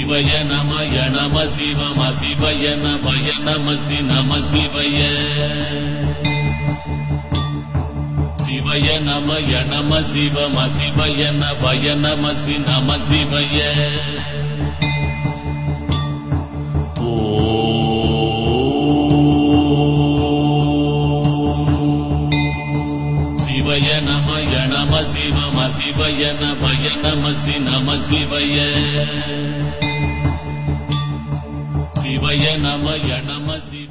சிவய நமய நம சிவம சிவய நமய நம சி நம சிவய. சிவய நமய நம சிவம சிவய நமய நம சி நம சிவய. சிவய நமய நம சிவம சிவய நமய நம சி நம சிவய. शिवय नमय नम शिव।